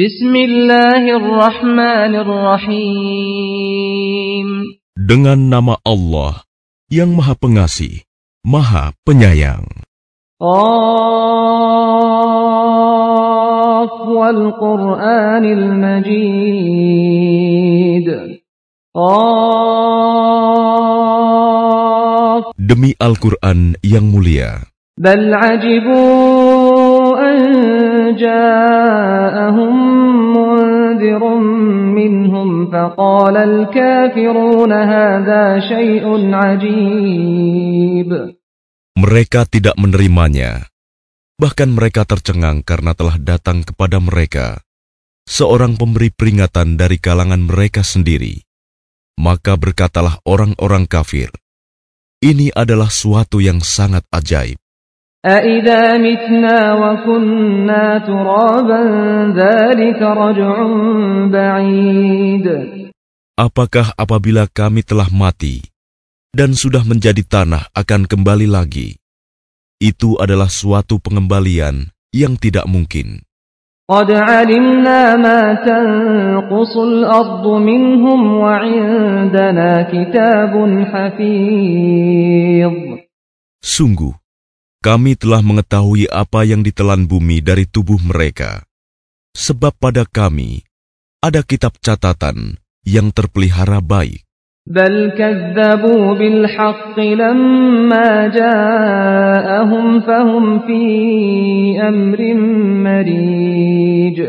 Bismillahirrahmanirrahim. Dengan nama Allah yang Maha Pengasih, Maha Penyayang. Qaf wal Qur'anil Majid. Qaf Demi Al-Qur'an yang mulia. Bal ajibu أن جاءهم منذر منهم فقال الكافرون هذا شيء عجيب mereka tidak menerimanya. Bahkan mereka tercengang karena telah datang kepada mereka seorang pemberi peringatan dari kalangan mereka sendiri. Maka berkatalah orang-orang kafir, ini adalah suatu yang sangat ajaib. أَإِذَا مِتْنَا وَكُنَّا تُرَابًا ذَلِكَ رَجْعٌ بَعِيدٌ Apakah apabila kami telah mati dan sudah menjadi tanah akan kembali lagi? Itu adalah suatu pengembalian yang tidak mungkin. قد علمنا ما تنقص الأرض منهم وعندنا كتاب حفيظ Sungguh, kami telah mengetahui apa yang ditelan bumi dari tubuh mereka. Sebab pada kami ada kitab catatan yang terpelihara baik. بل كذبوا بالحق لما جاءهم فهم في أمر مريج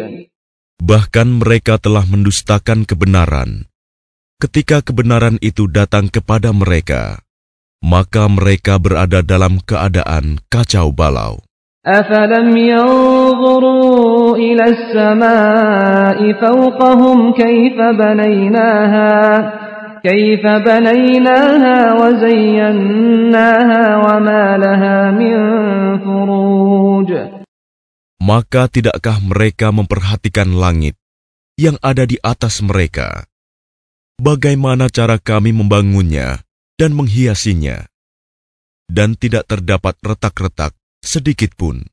Bahkan mereka telah mendustakan kebenaran. Ketika kebenaran itu datang kepada mereka, maka mereka berada dalam keadaan kacau balau. أفلم ينظروا إلى السماء فوقهم كيف بنيناها كيف بنيناها وزيناها وما لها من فروج Maka tidakkah mereka memperhatikan langit yang ada di atas mereka? Bagaimana cara kami membangunnya dan menghiasinya? Dan tidak terdapat retak-retak sedikit pun.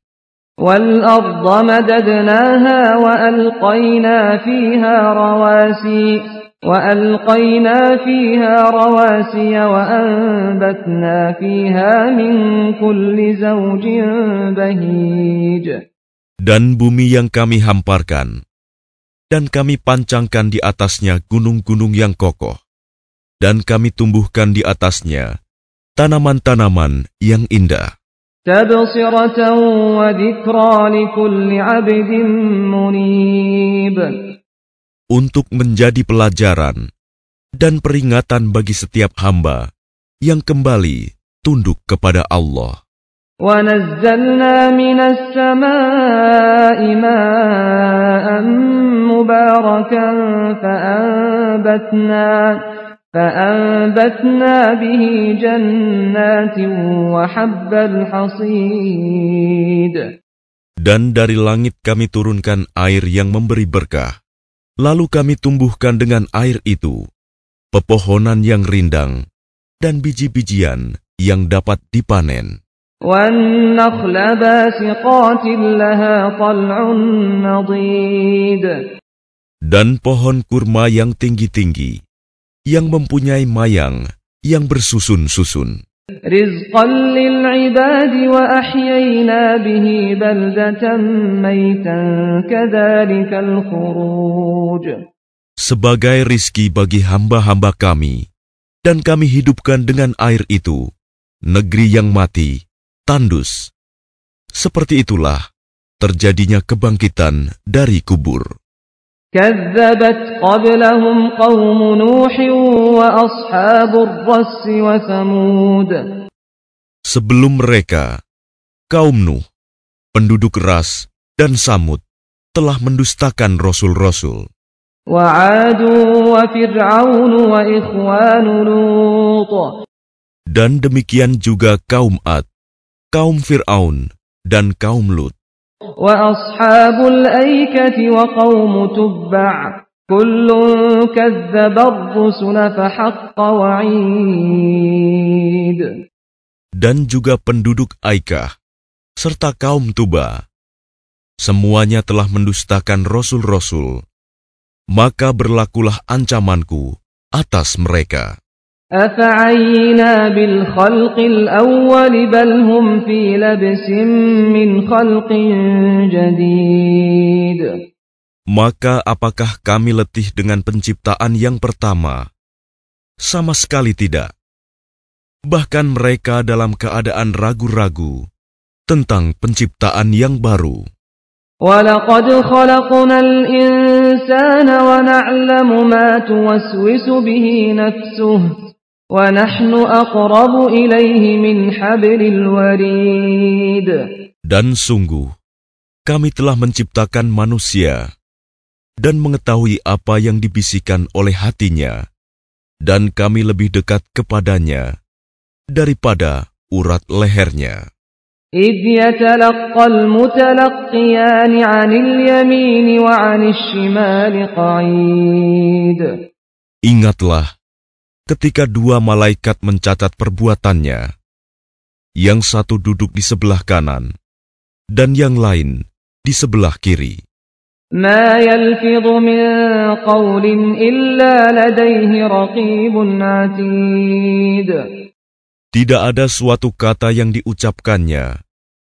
والأرض مددناها وألقينا فيها رواسي وألقينا فيها رواسي وأنبتنا فيها من كل زوج بهيج Dan bumi yang kami hamparkan, dan kami pancangkan di atasnya gunung-gunung yang kokoh, dan kami tumbuhkan di atasnya tanaman-tanaman yang indah. تبصرة وذكرى لكل عبد منيب untuk menjadi pelajaran dan peringatan bagi setiap hamba yang kembali tunduk kepada Allah. ونزلنا من السماء ماء مباركا فأنبتنا فأنبتنا به جنات وحب الحصيد Dan dari langit kami turunkan air yang memberi berkah. Lalu kami tumbuhkan dengan air itu pepohonan yang rindang dan biji-bijian yang dapat dipanen. والنخل باسقات لها طلع نضيد Dan pohon kurma yang tinggi-tinggi, yang mempunyai mayang yang bersusun-susun. Sebagai rizki bagi hamba-hamba kami, dan kami hidupkan dengan air itu, negeri yang mati, tandus. Seperti itulah terjadinya kebangkitan dari kubur. كذبت قبلهم قوم نوح وأصحاب الرس وثمود Sebelum mereka, kaum Nuh, penduduk Ras, dan Samud telah mendustakan rasul-rasul. وعاد وفرعون وإخوان لوط Dan demikian juga kaum Ad, kaum Fir'aun, dan kaum Lut. وأصحاب الأيكة وقوم تبع كل كذب الرسل فحق وعيد dan juga penduduk Aikah, serta kaum Tuba. semuanya telah mendustakan rasul-rasul, maka berlakulah ancamanku atas mereka. أفعينا بالخلق الأول بل هم في لبس من خلق جديد Maka apakah kami letih dengan penciptaan yang pertama? Sama sekali tidak. Bahkan mereka dalam keadaan ragu-ragu tentang penciptaan yang baru. ولقد خلقنا الإنسان ونعلم ما توسوس به نفسه ونحن أقرب إليه من حبل الوريد Dan sungguh, kami telah menciptakan manusia dan mengetahui apa yang dibisikkan oleh hatinya, dan kami lebih dekat kepadanya daripada urat lehernya. إذ يتلقى المتلقيان عن اليمين وعن الشمال قعيد Ingatlah ketika dua malaikat mencatat perbuatannya. Yang satu duduk di sebelah kanan, dan yang lain di sebelah kiri. Tidak ada suatu kata yang diucapkannya,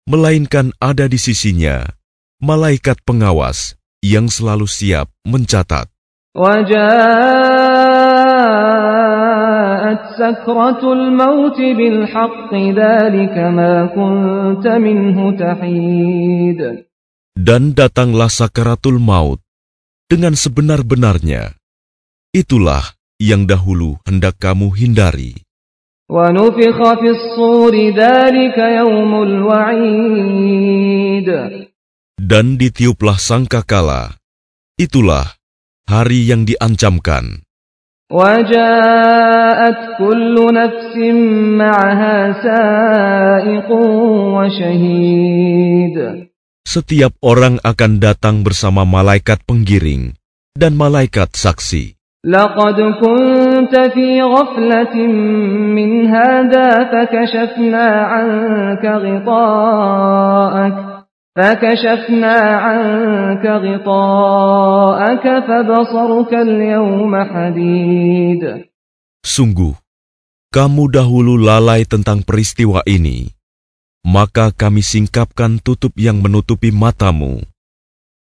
melainkan ada di sisinya malaikat pengawas yang selalu siap mencatat. الموت بالحق ذلك ما كنت منه تحيد Dan datanglah sakaratul maut dengan sebenar-benarnya. Itulah yang dahulu hendak kamu hindari. ونفخ في الصور ذلك يوم الوعيد Dan ditiuplah sangkakala. Itulah hari yang diancamkan. وجاءت كل نفس معها سائق وشهيد Setiap orang akan datang bersama malaikat penggiring dan malaikat saksi. لقد كنت في غفلة من هذا فكشفنا عنك غطاءك فكشفنا عنك غطاءك فبصرك اليوم حديد Sungguh, kamu dahulu lalai tentang peristiwa ini, maka kami singkapkan tutup yang menutupi matamu,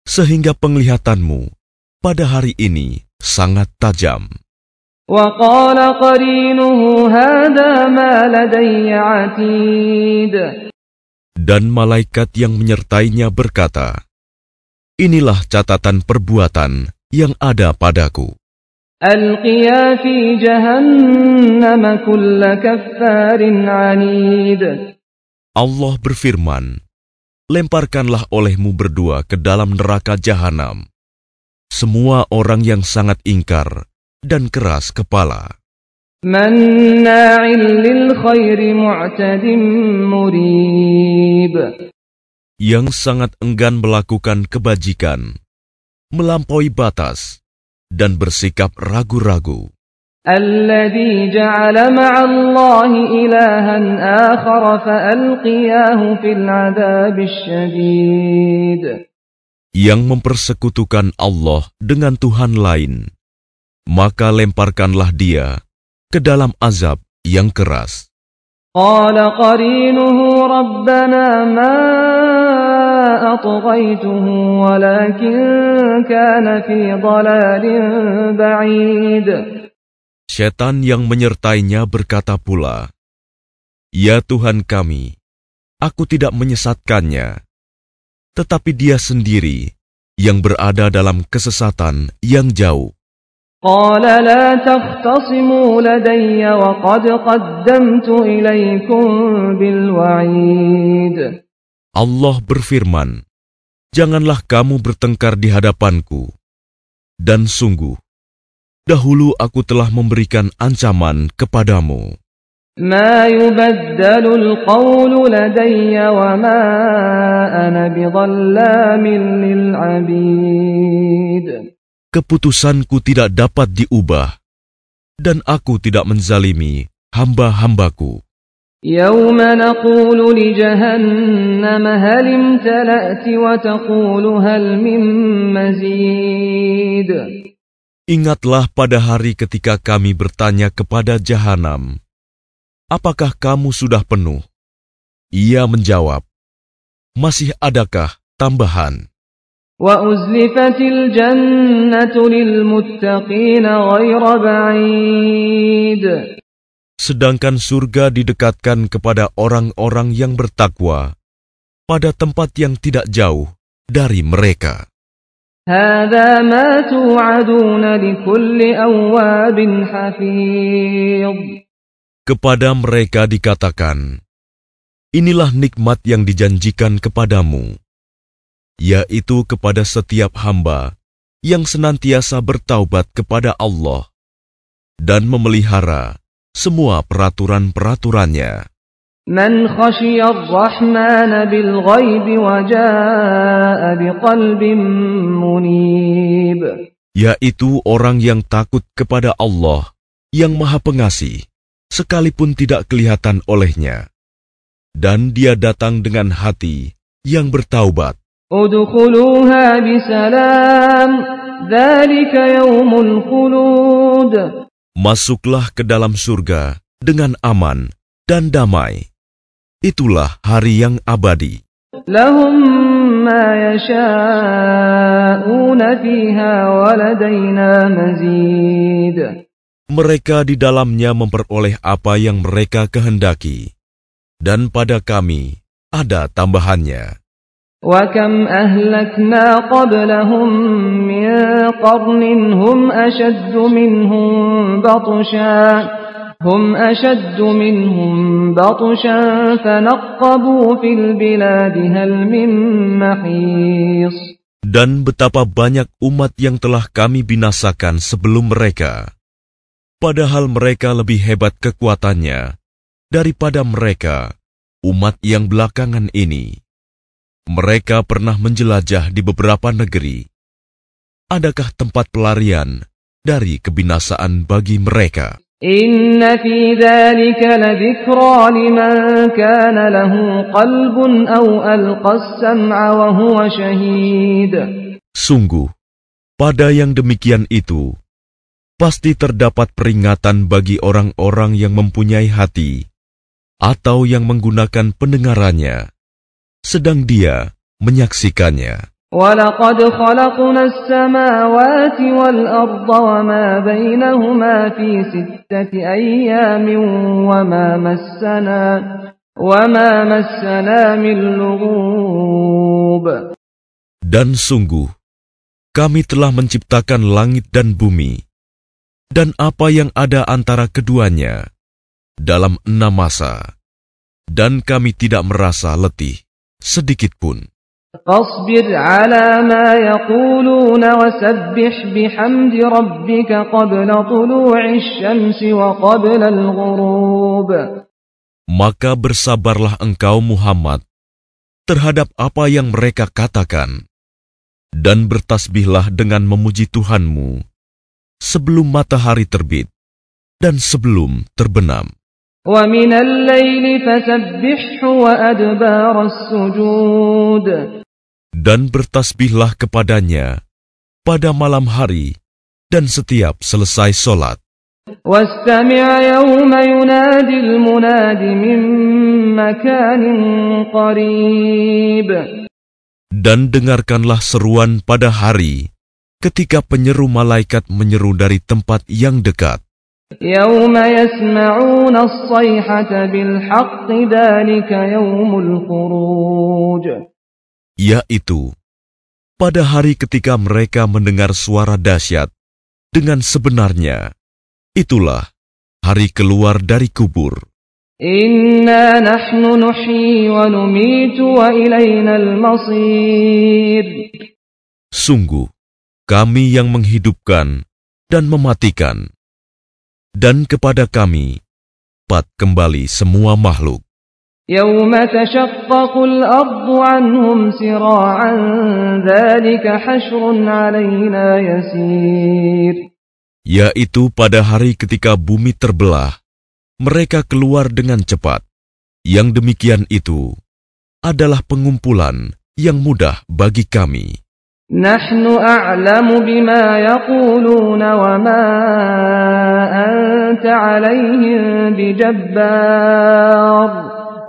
sehingga penglihatanmu pada hari ini sangat tajam. وقال قرينه هذا ما لدي عتيد Dan malaikat yang menyertainya berkata, Inilah catatan perbuatan yang ada padaku. Allah berfirman, Lemparkanlah olehmu berdua ke dalam neraka jahanam, semua orang yang sangat ingkar dan keras kepala مناع للخير معتد مريب yang sangat enggan melakukan kebajikan, melampaui batas, dan bersikap ragu-ragu, الذي جعل مع الله إلها آخر فألقياه في العذاب الشديد yang mempersekutukan Allah dengan Tuhan lain, maka lemparkanlah dia ke dalam azab yang keras. قال قرينه ربنا ما أطغيته ولكن كان في ضلال بعيد Setan yang menyertainya berkata pula, Ya Tuhan kami, aku tidak menyesatkannya, tetapi dia sendiri yang berada dalam kesesatan yang jauh. قال لا تختصموا لدي وقد قدمت إليكم بالوعيد Allah berfirman, Janganlah kamu bertengkar di hadapanku. Dan sungguh, dahulu aku telah memberikan ancaman kepadamu. ما يبدل القول لدي وما أنا بظلام للعبيد Keputusanku tidak dapat diubah, dan aku tidak menzalimi hamba-hambaku. يوم نقول لجهنم هل امتلأت وتقول هل من مزيد Ingatlah pada hari ketika kami bertanya kepada jahanam, Apakah kamu sudah penuh? Ia menjawab, Masih adakah tambahan? وأزلفت الجنة للمتقين غير بعيد Sedangkan surga didekatkan kepada orang-orang yang bertakwa pada tempat yang tidak jauh dari mereka. هذا ما توعدون لكل أواب حفيظ Kepada mereka dikatakan, Inilah nikmat yang dijanjikan kepadamu, yaitu kepada setiap hamba yang senantiasa bertaubat kepada Allah dan memelihara semua peraturan-peraturannya. Man khashiyar bil-ghaibi wa jaa biqalbin munib. Yaitu orang yang takut kepada Allah yang maha pengasih, sekalipun tidak kelihatan olehnya. Dan dia datang dengan hati yang bertaubat Udkhuluha bisalam, dhalika yawmul khulud. Masuklah ke dalam surga dengan aman dan damai. Itulah hari yang abadi. Lahum ma yasha'una fiha wa mazid. Mereka di dalamnya memperoleh apa yang mereka kehendaki, dan pada Kami ada tambahannya. وكم أهلكنا قبلهم من قرن هم أشد منهم بطشا هم أشد منهم بطشا فنقبوا في البلاد هل من محيص Dan betapa banyak umat yang telah kami binasakan sebelum mereka. Padahal mereka lebih hebat kekuatannya daripada mereka, umat yang belakangan ini. Mereka pernah menjelajah di beberapa negeri. Adakah tempat pelarian dari kebinasaan bagi mereka? Inna fi dhalika ladhikra liman kana lahu qalbun aw alqas-sam'a wa huwa shahid. Sungguh, pada yang demikian itu, pasti terdapat peringatan bagi orang-orang yang mempunyai hati atau yang menggunakan pendengarannya sedang dia menyaksikannya. ولقد خلقنا السماوات والأرض وما بينهما في ستة أيام وما مسنا وما مسنا من لغوب Dan sungguh, kami telah menciptakan langit dan bumi, dan apa yang ada antara keduanya dalam enam masa, dan kami tidak merasa letih sedikit pun. فاصبر على ما يقولون وسبح بحمد ربك قبل طلوع الشمس وقبل الغروب Maka bersabarlah engkau Muhammad terhadap apa yang mereka katakan, dan bertasbihlah dengan memuji Tuhanmu sebelum matahari terbit dan sebelum terbenam. ومن الليل فسبحه وأدبار السجود Dan bertasbihlah kepadanya pada malam hari dan setiap selesai solat. واستمع يوم ينادي المناد من مكان قريب Dan dengarkanlah seruan pada hari ketika penyeru malaikat menyeru dari tempat yang dekat. يوم يسمعون الصيحة بالحق ذلك يوم الخروج yaitu pada hari ketika mereka mendengar suara dahsyat dengan sebenarnya. Itulah hari keluar dari kubur. إنا نحن نحيي ونميت وإلينا المصير Sungguh, kami yang menghidupkan dan mematikan, dan kepada kami pat kembali semua makhluk. يوم تشقق الأرض عنهم سراعا ذلك حشر علينا يسير Yaitu pada hari ketika bumi terbelah, mereka keluar dengan cepat. Yang demikian itu adalah pengumpulan yang mudah bagi kami. نحن أعلم بما يقولون وما أنت عليهم بجبار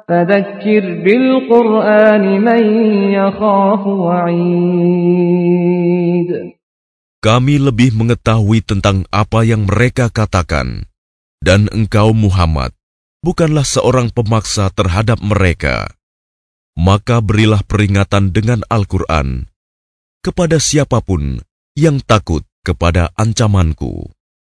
فذكر بالقرآن من يخاف وعيد Kami lebih mengetahui tentang apa yang mereka katakan, dan engkau Muhammad bukanlah seorang pemaksa terhadap mereka. Maka berilah peringatan dengan Al-Quran kepada siapapun yang takut kepada ancamanku.